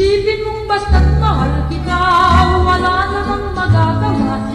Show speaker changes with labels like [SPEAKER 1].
[SPEAKER 1] Isipin mong basta't mahal kita, wala namang magagawa